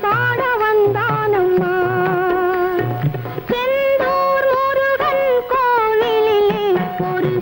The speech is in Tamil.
கொண்டாட வந்தானம்மா. செந்தூர் முருகன் கோவிலிலே ஒரு